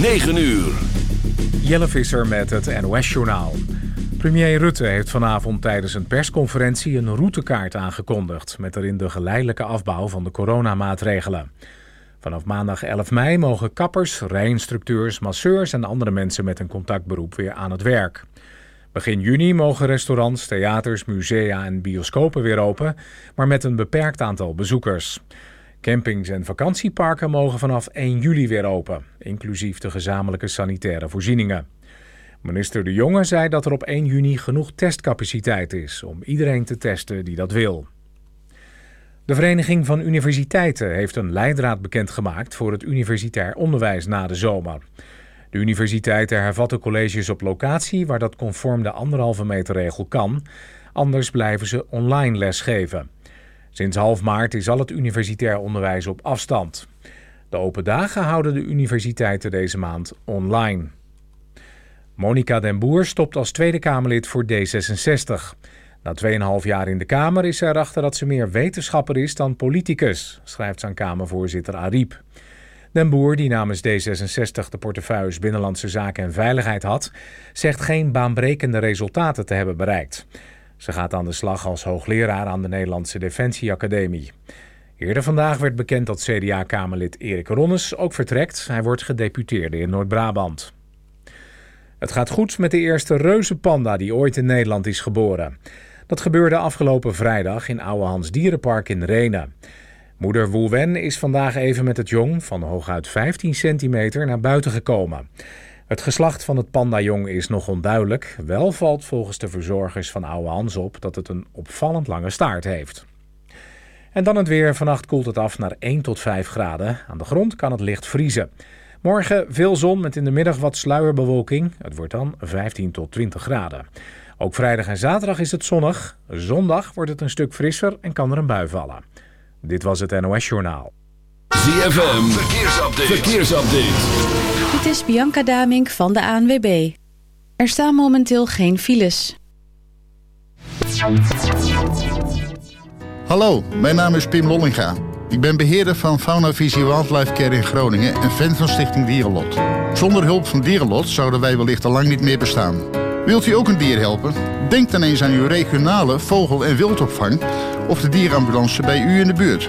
9 uur. Jelle Visser met het NOS-journaal. Premier Rutte heeft vanavond tijdens een persconferentie een routekaart aangekondigd... met erin de geleidelijke afbouw van de coronamaatregelen. Vanaf maandag 11 mei mogen kappers, rijinstructeurs, masseurs en andere mensen met een contactberoep weer aan het werk. Begin juni mogen restaurants, theaters, musea en bioscopen weer open, maar met een beperkt aantal bezoekers. Campings en vakantieparken mogen vanaf 1 juli weer open, inclusief de gezamenlijke sanitaire voorzieningen. Minister De Jonge zei dat er op 1 juni genoeg testcapaciteit is om iedereen te testen die dat wil. De Vereniging van Universiteiten heeft een leidraad bekendgemaakt voor het universitair onderwijs na de zomer. De universiteiten hervatten colleges op locatie waar dat conform de anderhalve meter regel kan. Anders blijven ze online lesgeven. Sinds half maart is al het universitair onderwijs op afstand. De open dagen houden de universiteiten deze maand online. Monica den Boer stopt als Tweede Kamerlid voor D66. Na 2,5 jaar in de Kamer is ze erachter dat ze meer wetenschapper is dan politicus, schrijft zijn Kamervoorzitter Ariep. Den Boer, die namens D66 de portefeuilles Binnenlandse Zaken en Veiligheid had, zegt geen baanbrekende resultaten te hebben bereikt. Ze gaat aan de slag als hoogleraar aan de Nederlandse Defensieacademie. Eerder vandaag werd bekend dat CDA-kamerlid Erik Ronnes ook vertrekt. Hij wordt gedeputeerde in Noord-Brabant. Het gaat goed met de eerste reuzenpanda die ooit in Nederland is geboren. Dat gebeurde afgelopen vrijdag in Ouwehands Dierenpark in Renen. Moeder Woelwen is vandaag even met het jong van hooguit 15 centimeter naar buiten gekomen. Het geslacht van het pandajong is nog onduidelijk. Wel valt volgens de verzorgers van Oude Hans op dat het een opvallend lange staart heeft. En dan het weer. Vannacht koelt het af naar 1 tot 5 graden. Aan de grond kan het licht vriezen. Morgen veel zon met in de middag wat sluierbewolking. Het wordt dan 15 tot 20 graden. Ook vrijdag en zaterdag is het zonnig. Zondag wordt het een stuk frisser en kan er een bui vallen. Dit was het NOS Journaal. ZFM, verkeersupdate. verkeersupdate. Dit is Bianca Damink van de ANWB. Er staan momenteel geen files. Hallo, mijn naam is Pim Lollinga. Ik ben beheerder van Fauna Visie Wildlife Care in Groningen en fan van Stichting Dierenlot. Zonder hulp van Dierenlot zouden wij wellicht al lang niet meer bestaan. Wilt u ook een dier helpen? Denk dan eens aan uw regionale vogel- en wildopvang of de dierenambulance bij u in de buurt.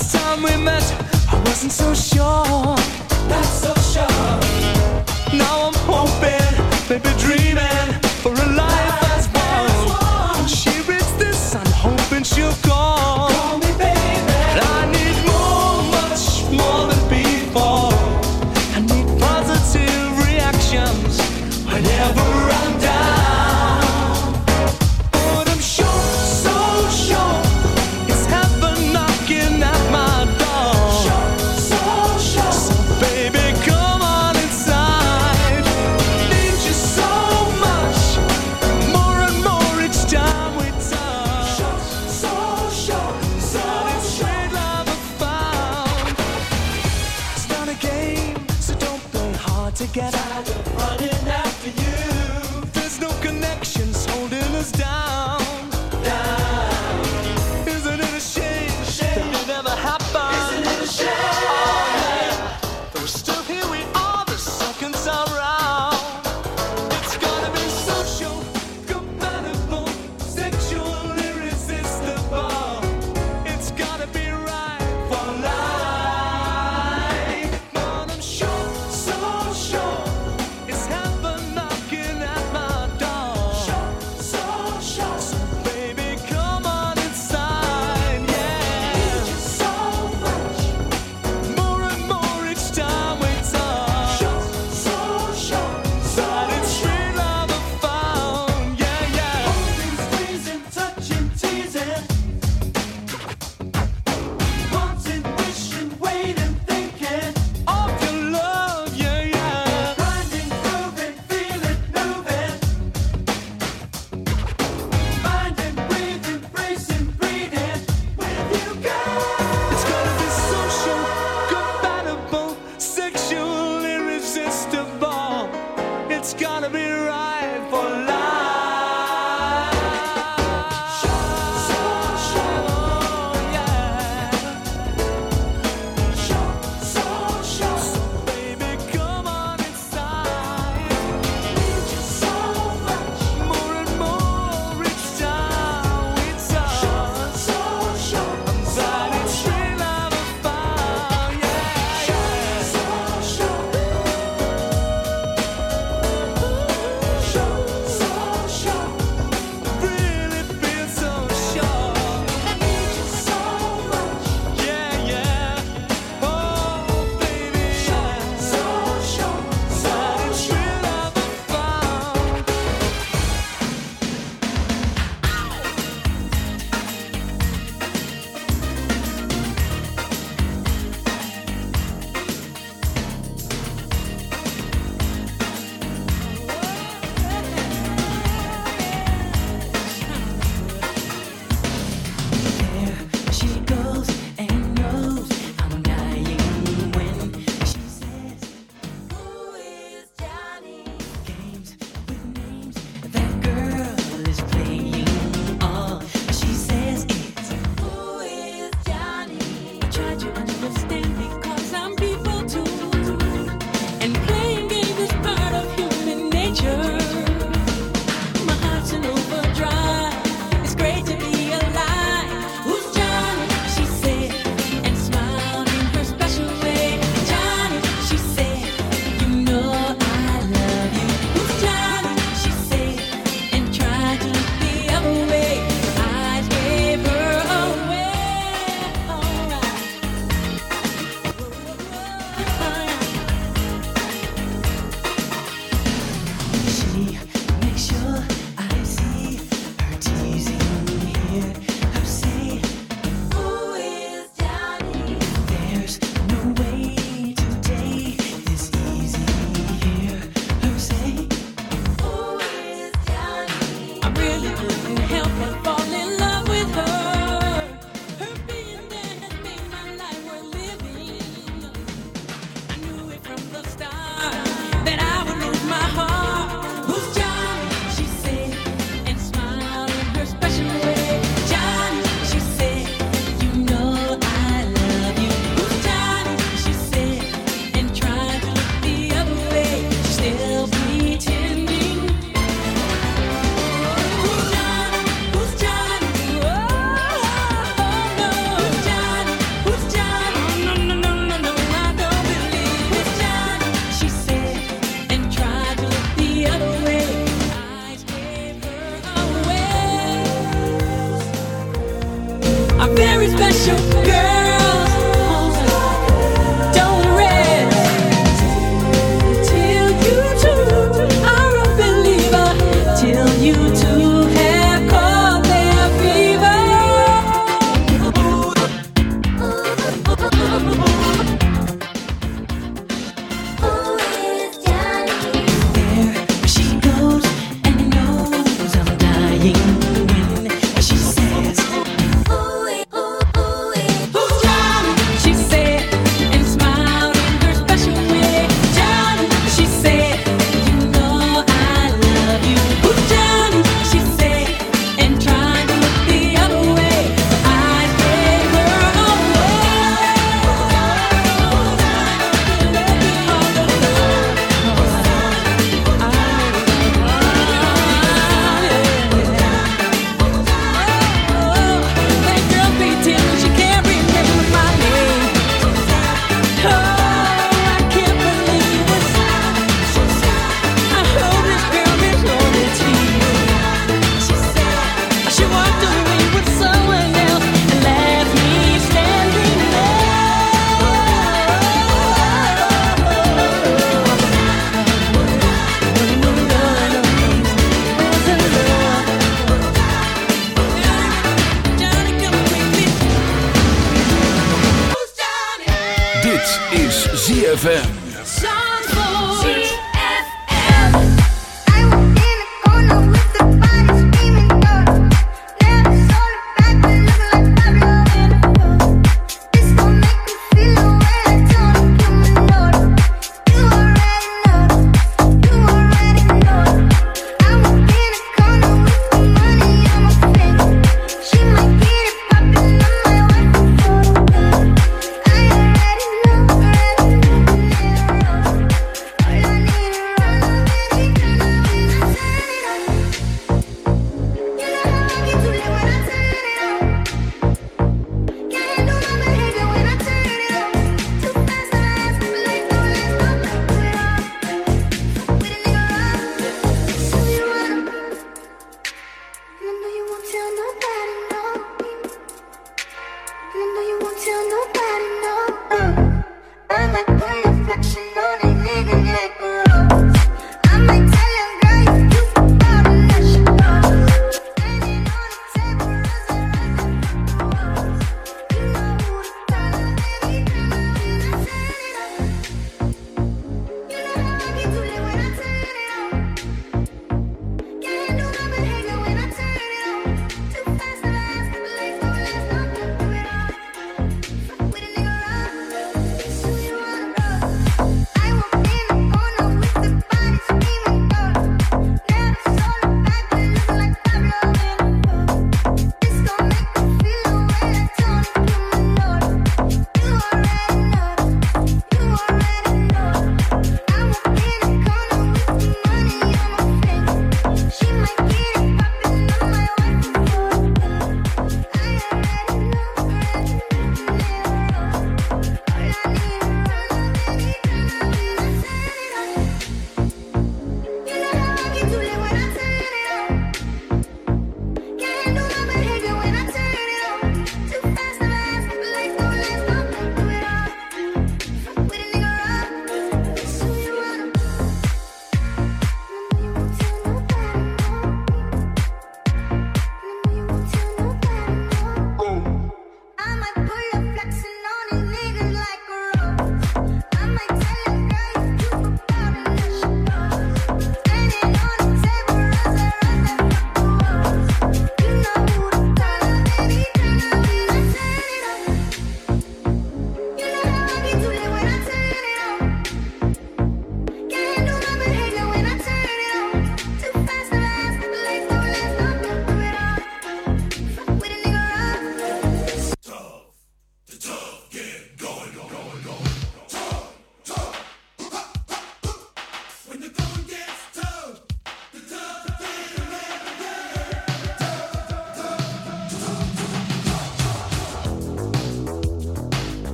Last time we met, I wasn't so sure. Not so sure. Now I'm hoping, maybe dreaming for a life as one. She reads this, I'm hoping she'll.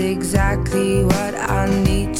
exactly what I need